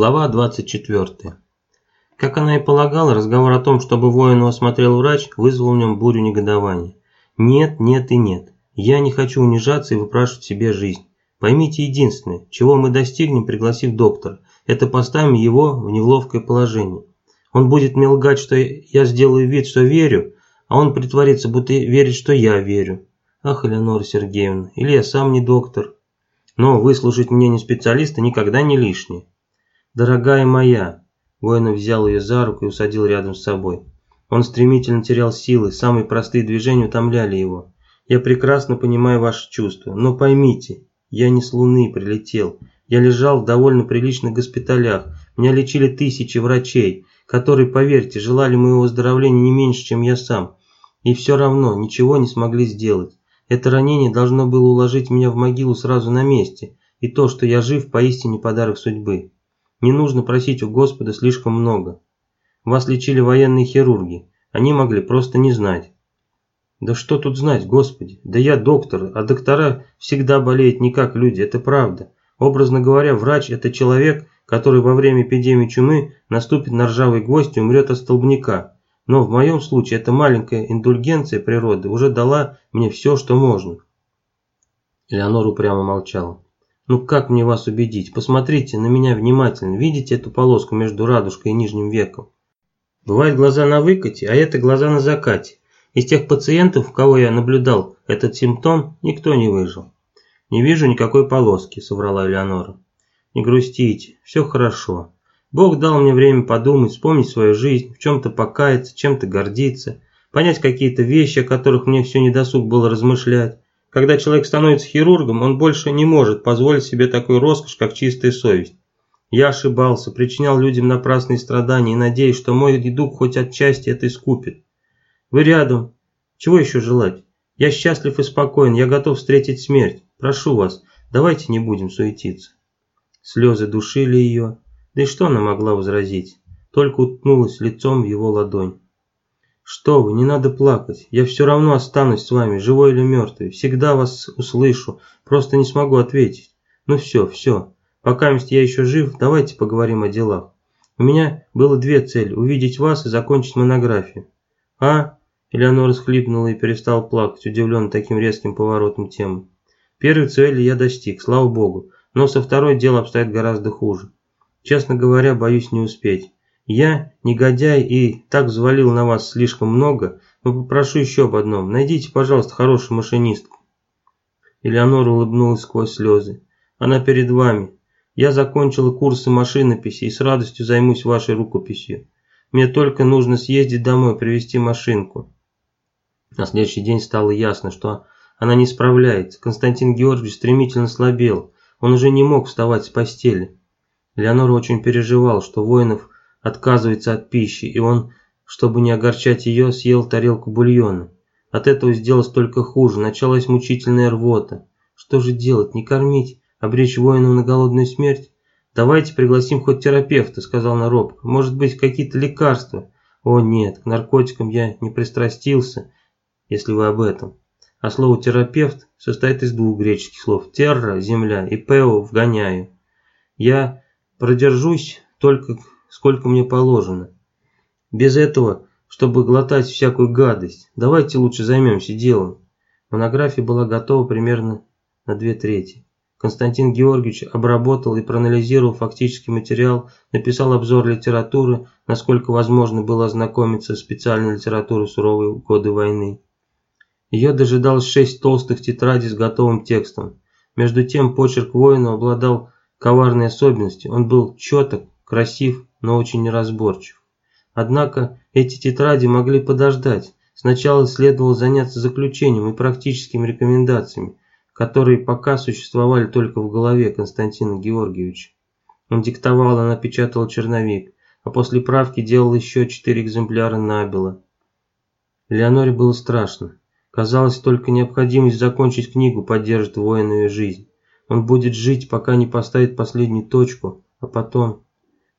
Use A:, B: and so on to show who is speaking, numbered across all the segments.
A: Глава 24. Как она и полагала, разговор о том, чтобы воину осмотрел врач, вызвал в нем бурю негодования. Нет, нет и нет. Я не хочу унижаться и выпрашивать себе жизнь. Поймите единственное, чего мы достигнем, пригласив доктора, это поставим его в неловкое положение. Он будет мне лгать, что я сделаю вид, что верю, а он притворится, будто верит, что я верю. Ах, Элеонора Сергеевна, или я сам не доктор. Но выслушать мнение специалиста никогда не лишнее. «Дорогая моя!» Воинов взял ее за руку и усадил рядом с собой. Он стремительно терял силы, самые простые движения утомляли его. «Я прекрасно понимаю ваши чувства, но поймите, я не с Луны прилетел. Я лежал в довольно приличных госпиталях, меня лечили тысячи врачей, которые, поверьте, желали моего выздоровления не меньше, чем я сам. И все равно ничего не смогли сделать. Это ранение должно было уложить меня в могилу сразу на месте, и то, что я жив, поистине подарок судьбы. Не нужно просить у Господа слишком много. Вас лечили военные хирурги. Они могли просто не знать. Да что тут знать, Господи? Да я доктор, а доктора всегда болеют не как люди, это правда. Образно говоря, врач – это человек, который во время эпидемии чумы наступит на ржавый гвоздь и умрет от столбняка. Но в моем случае эта маленькая индульгенция природы уже дала мне все, что можно. Леонора упрямо молчала. Ну как мне вас убедить? Посмотрите на меня внимательно. Видите эту полоску между радужкой и нижним веком? Бывают глаза на выкате, а это глаза на закате. Из тех пациентов, кого я наблюдал этот симптом, никто не выжил. «Не вижу никакой полоски», – соврала Элеонора. «Не грустите, все хорошо. Бог дал мне время подумать, вспомнить свою жизнь, в чем-то покаяться, чем-то гордиться, понять какие-то вещи, о которых мне все недосуг было размышлять. Когда человек становится хирургом, он больше не может позволить себе такую роскошь, как чистая совесть. Я ошибался, причинял людям напрасные страдания и надеюсь, что мой дух хоть отчасти это искупит. Вы рядом. Чего еще желать? Я счастлив и спокоен, я готов встретить смерть. Прошу вас, давайте не будем суетиться. Слезы душили ее, да и что она могла возразить? Только уткнулась лицом в его ладонь. «Что вы, не надо плакать. Я все равно останусь с вами, живой или мертвый. Всегда вас услышу, просто не смогу ответить. Ну все, все. Пока я еще жив, давайте поговорим о делах. У меня было две цели – увидеть вас и закончить монографию». «А?» – Элеонора схлипнула и перестал плакать, удивлен таким резким поворотом темы. «Первой цели я достиг, слава богу, но со второй дело обстоит гораздо хуже. Честно говоря, боюсь не успеть. Я, негодяй, и так взвалил на вас слишком много, но попрошу еще об одном. Найдите, пожалуйста, хорошую машинистку. Элеонора улыбнулась сквозь слезы. Она перед вами. Я закончила курсы машинописи и с радостью займусь вашей рукописью. Мне только нужно съездить домой, привезти машинку. На следующий день стало ясно, что она не справляется. Константин Георгиевич стремительно слабел. Он уже не мог вставать с постели. Леонора очень переживал, что Воинов отказывается от пищи, и он, чтобы не огорчать ее, съел тарелку бульона. От этого сделалось только хуже, началась мучительная рвота. Что же делать, не кормить, обречь воинов на голодную смерть? «Давайте пригласим хоть терапевта», — сказал на робко. «Может быть, какие-то лекарства?» «О нет, к наркотикам я не пристрастился, если вы об этом». А слово «терапевт» состоит из двух греческих слов «терра» – «земля» и «пео» – «вгоняю». Я продержусь только сколько мне положено. Без этого, чтобы глотать всякую гадость, давайте лучше займемся делом. Монография была готова примерно на две трети. Константин Георгиевич обработал и проанализировал фактический материал, написал обзор литературы, насколько возможно было ознакомиться с специальной литературой суровые годы войны. Ее дожидалось шесть толстых тетрадей с готовым текстом. Между тем почерк воина обладал коварной особенностью. Он был четок, красив, но очень неразборчив. Однако эти тетради могли подождать. Сначала следовало заняться заключением и практическими рекомендациями, которые пока существовали только в голове Константина Георгиевича. Он диктовал, она печатала черновик, а после правки делал еще четыре экземпляра набело. Леоноре было страшно. Казалось, только необходимость закончить книгу поддержит воинную жизнь. Он будет жить, пока не поставит последнюю точку, а потом...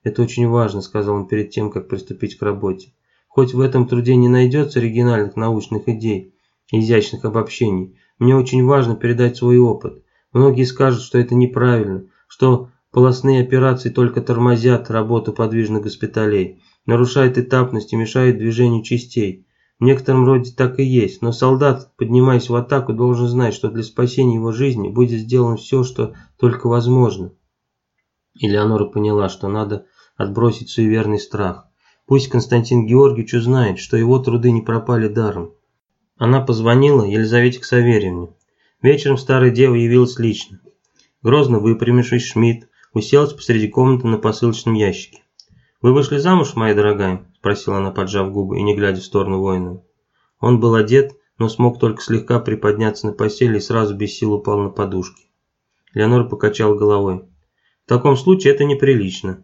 A: «Это очень важно», – сказал он перед тем, как приступить к работе. «Хоть в этом труде не найдется оригинальных научных идей, изящных обобщений, мне очень важно передать свой опыт. Многие скажут, что это неправильно, что полостные операции только тормозят работу подвижных госпиталей, нарушают этапность и мешают движению частей. В некотором роде так и есть, но солдат, поднимаясь в атаку, должен знать, что для спасения его жизни будет сделано все, что только возможно. Элеонора поняла, что надо отбросить суеверный страх. Пусть Константин Георгиевич узнает, что его труды не пропали даром. Она позвонила Елизавете Ксаверьевне. Вечером старая дева явилась лично. Грозно выпрямившись, Шмидт уселась посреди комнаты на посылочном ящике. «Вы вышли замуж, моя дорогая?» – спросила она, поджав губы и не глядя в сторону воина. Он был одет, но смог только слегка приподняться на постели и сразу без сил упал на подушки. Леонора покачал головой. «В таком случае это неприлично».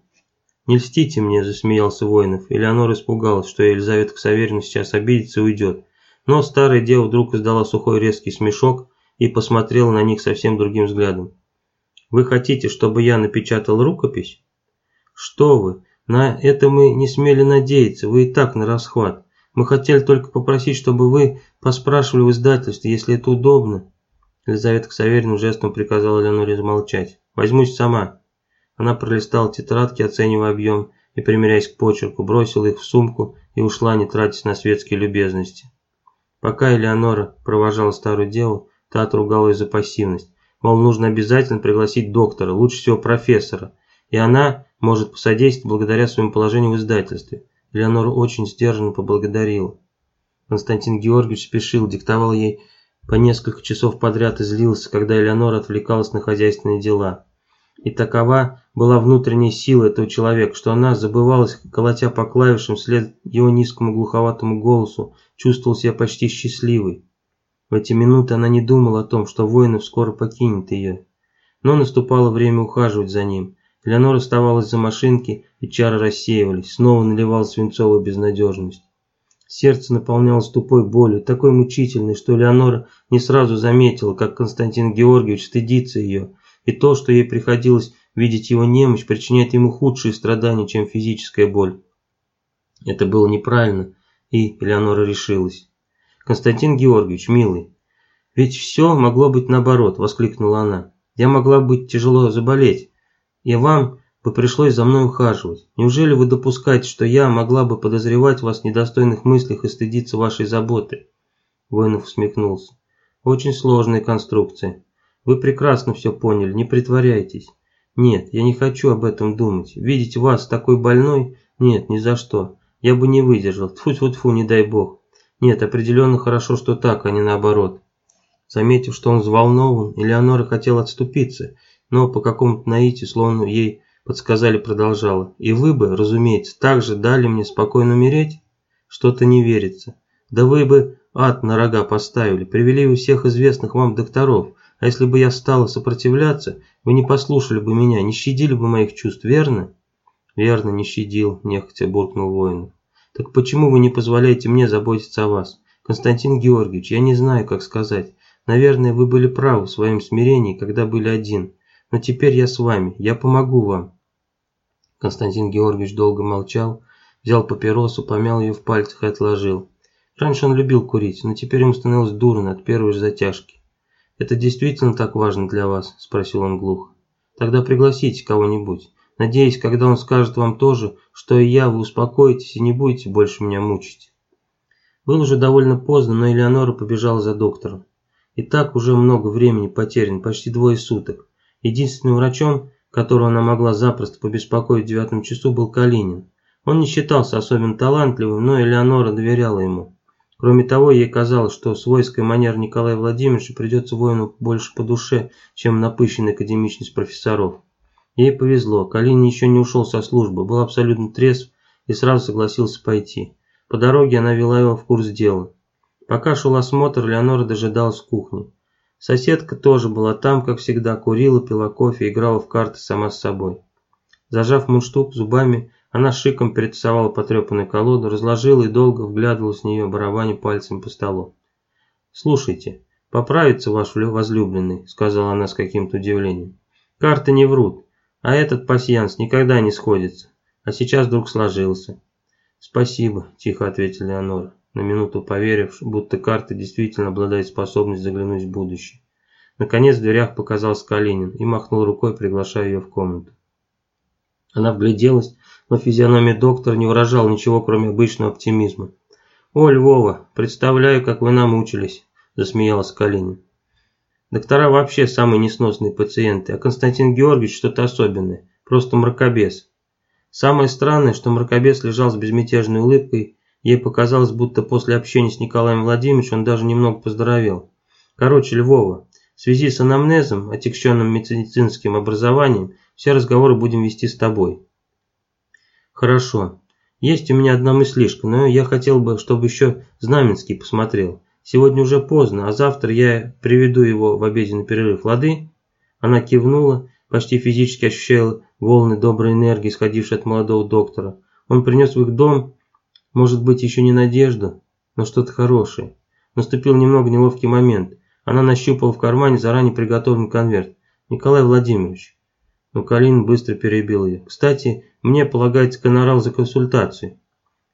A: «Не льстите мне», – засмеялся Воинов, и Леонора испугалась, что Елизавета Ксаверьевна сейчас обидится и уйдет. Но старая дева вдруг издала сухой резкий смешок и посмотрела на них совсем другим взглядом. «Вы хотите, чтобы я напечатал рукопись?» «Что вы, на это мы не смели надеяться, вы и так на расхват. Мы хотели только попросить, чтобы вы поспрашивали в издательстве, если это удобно». Елизавета Ксаверьевна жестом приказала Леоноре замолчать. «Возьмусь сама». Она пролистала тетрадки, оценивая объем, и, примиряясь к почерку, бросила их в сумку и ушла, не тратясь на светские любезности. Пока Элеонора провожала старую деву, та отругала ее за пассивность. Мол, нужно обязательно пригласить доктора, лучше всего профессора, и она может посодействовать благодаря своему положению в издательстве. Элеонора очень сдержанно поблагодарила. Константин Георгиевич спешил, диктовал ей по несколько часов подряд и злился, когда Элеонора отвлекалась на хозяйственные дела. И такова была внутренняя сила этого человека, что она забывалась, колотя по клавишам вслед его низкому глуховатому голосу, чувствовал себя почти счастливой. В эти минуты она не думала о том, что воинов скоро покинет ее. Но наступало время ухаживать за ним. Леонор оставалась за машинки, и чары рассеивались, снова наливал свинцовую безнадежность. Сердце наполнялось тупой болью, такой мучительной, что Леонора не сразу заметила, как Константин Георгиевич стыдится ее, и то, что ей приходилось видеть его немощь, причиняет ему худшие страдания, чем физическая боль. Это было неправильно, и Элеонора решилась. «Константин Георгиевич, милый, ведь все могло быть наоборот», – воскликнула она. «Я могла быть тяжело заболеть, и вам бы пришлось за мной ухаживать. Неужели вы допускаете, что я могла бы подозревать вас в недостойных мыслях и стыдиться вашей заботы?» Воинов усмехнулся. «Очень сложная конструкция. Вы прекрасно все поняли, не притворяйтесь. Нет, я не хочу об этом думать. Видеть вас такой больной? Нет, ни за что. Я бы не выдержал. Тьфу-тьфу-тьфу, не дай бог. Нет, определенно хорошо, что так, а не наоборот. Заметив, что он взволнован, Элеонора хотела отступиться, но по какому-то наитию, словно ей подсказали, продолжала. И вы бы, разумеется, также дали мне спокойно умереть? Что-то не верится. Да вы бы ад на рога поставили, привели у всех известных вам докторов, а если бы я стала сопротивляться, вы не послушали бы меня, не щадили бы моих чувств, верно?» «Верно, не щадил», – нехотя буркнул воин. «Так почему вы не позволяете мне заботиться о вас? Константин Георгиевич, я не знаю, как сказать. Наверное, вы были правы в своем смирении, когда были один. Но теперь я с вами, я помогу вам». Константин Георгиевич долго молчал, взял папиросу, помял ее в пальцах и отложил. Раньше он любил курить, но теперь ему становилось дурно от первой же затяжки. «Это действительно так важно для вас?» – спросил он глухо. «Тогда пригласите кого-нибудь. Надеюсь, когда он скажет вам тоже, что и я, вы успокоитесь и не будете больше меня мучить». Было уже довольно поздно, но Элеонора побежала за доктором. И так уже много времени потеряно, почти двое суток. Единственным врачом, которого она могла запросто побеспокоить в девятом часу, был Калинин. Он не считался особенно талантливым, но Элеонора доверяла ему. Кроме того, ей казалось, что свойская манера Николая Владимировича придется воину больше по душе, чем напыщенная академичность профессоров. Ей повезло, Калинин еще не ушел со службы, был абсолютно трезв и сразу согласился пойти. По дороге она вела его в курс дела. Пока шел осмотр, Леонора дожидалась в кухне. Соседка тоже была там, как всегда, курила, пила кофе, играла в карты сама с собой. Зажав мундштук зубами, она шиком перетасовала потрепанную колоду, разложила и долго вглядывалась в нее, барабаня пальцем по столу. «Слушайте, поправится ваш возлюбленный», — сказала она с каким-то удивлением. «Карты не врут, а этот пасьянс никогда не сходится, а сейчас вдруг сложился». «Спасибо», – тихо ответила Леонора, на минуту поверив, будто карта действительно обладает способностью заглянуть в будущее. Наконец в дверях показался Калинин и махнул рукой, приглашая ее в комнату. Она вгляделась, но физиономия доктора не выражала ничего, кроме обычного оптимизма. «О, Львова, представляю, как вы намучились», – засмеялась Калинин. «Доктора вообще самые несносные пациенты, а Константин Георгиевич что-то особенное, просто мракобес. Самое странное, что мракобес лежал с безмятежной улыбкой, ей показалось, будто после общения с Николаем Владимировичем он даже немного поздоровел. Короче, Львова, в связи с анамнезом, отягченным медицинским образованием, все разговоры будем вести с тобой». «Хорошо. Есть у меня одна мыслишка, но я хотел бы, чтобы еще Знаменский посмотрел. Сегодня уже поздно, а завтра я приведу его в обеденный перерыв, лады?» Она кивнула, почти физически ощущая волны доброй энергии, исходившей от молодого доктора. Он принес в их дом, может быть, еще не надежду, но что-то хорошее. Наступил немного неловкий момент. Она нащупала в кармане заранее приготовленный конверт. «Николай Владимирович». Но Калин быстро перебил ее. «Кстати, мне полагается гонорар за консультацию».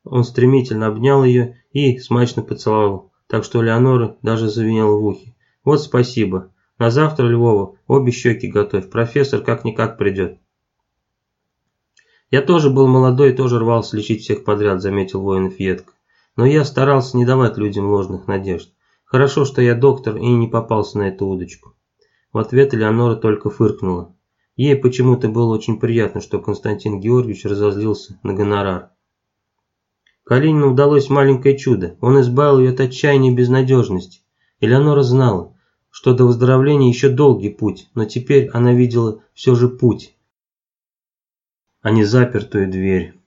A: Он стремительно обнял ее и смачно поцеловал так что Леонора даже завинела в ухе. «Вот спасибо. На завтра, Львова, обе щеки готовь. Профессор как-никак придет». «Я тоже был молодой и тоже рвался лечить всех подряд», – заметил воинов едко. «Но я старался не давать людям ложных надежд. Хорошо, что я доктор и не попался на эту удочку». В ответ Леонора только фыркнула. Ей почему-то было очень приятно, что Константин Георгиевич разозлился на гонорар. Калинину удалось маленькое чудо. Он избавил ее от отчаяния и безнадежности. Элеонора знала, что до выздоровления еще долгий путь, но теперь она видела все же путь, а не запертую дверь.